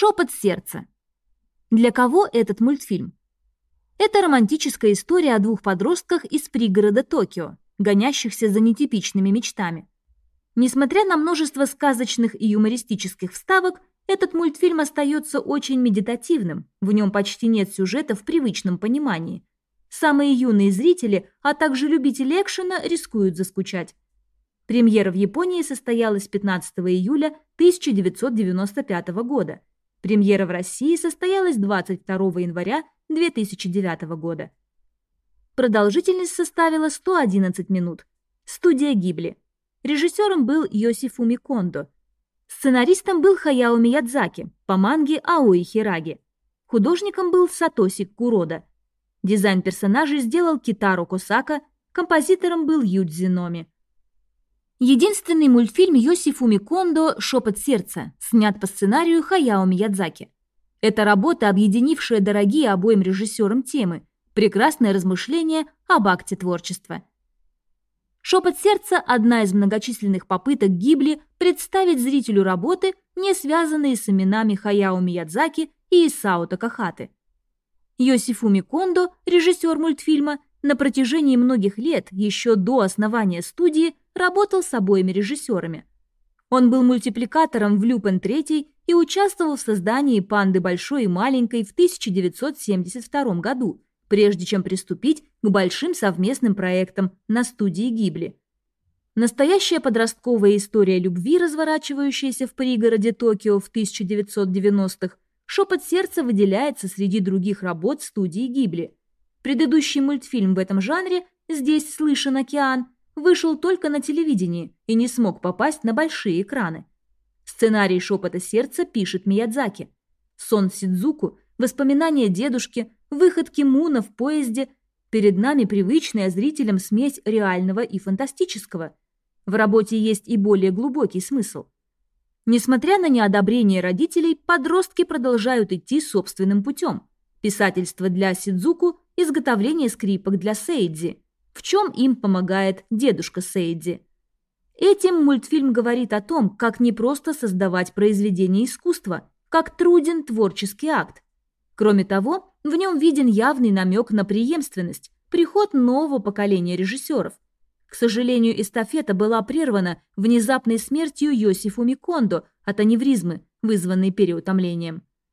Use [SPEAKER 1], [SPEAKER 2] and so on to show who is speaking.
[SPEAKER 1] Шепот сердца. Для кого этот мультфильм? Это романтическая история о двух подростках из пригорода Токио, гонящихся за нетипичными мечтами. Несмотря на множество сказочных и юмористических вставок, этот мультфильм остается очень медитативным, в нем почти нет сюжета в привычном понимании. Самые юные зрители, а также любители экшена рискуют заскучать. Премьера в Японии состоялась 15 июля 1995 года. Премьера в России состоялась 22 января 2009 года. Продолжительность составила 111 минут. Студия Гибли. Режиссером был Йосифуми Кондо. Сценаристом был Хаяо Миядзаки по манге Аои Хираги. Художником был Сатоси Курода. Дизайн персонажей сделал Китаро Косака, композитором был Юдзи Номи. Единственный мультфильм Йосифуми Кондо «Шепот сердца» снят по сценарию Хаяо Миядзаки. Это работа, объединившая дорогие обоим режиссерам темы, прекрасное размышление об акте творчества. «Шепот сердца» – одна из многочисленных попыток Гибли представить зрителю работы, не связанные с именами Хаяо Миядзаки и Исао Такахаты. Йосифуми Кондо, режиссер мультфильма, на протяжении многих лет, еще до основания студии, работал с обоими режиссерами. Он был мультипликатором в «Люпен 3» и участвовал в создании «Панды большой и маленькой» в 1972 году, прежде чем приступить к большим совместным проектам на студии Гибли. Настоящая подростковая история любви, разворачивающаяся в пригороде Токио в 1990-х, «Шепот сердца» выделяется среди других работ студии Гибли. Предыдущий мультфильм в этом жанре «Здесь слышен океан» вышел только на телевидении и не смог попасть на большие экраны. Сценарий «Шепота сердца» пишет Миядзаки. Сон Сидзуку, воспоминания дедушки, выход Кимуна в поезде – перед нами привычная зрителям смесь реального и фантастического. В работе есть и более глубокий смысл. Несмотря на неодобрение родителей, подростки продолжают идти собственным путем. Писательство для Сидзуку, изготовление скрипок для Сейдзи – в чем им помогает дедушка Сейди. Этим мультфильм говорит о том, как не просто создавать произведение искусства, как труден творческий акт. Кроме того, в нем виден явный намек на преемственность, приход нового поколения режиссеров. К сожалению, эстафета была прервана внезапной смертью Йосифу Микондо от аневризмы, вызванной переутомлением.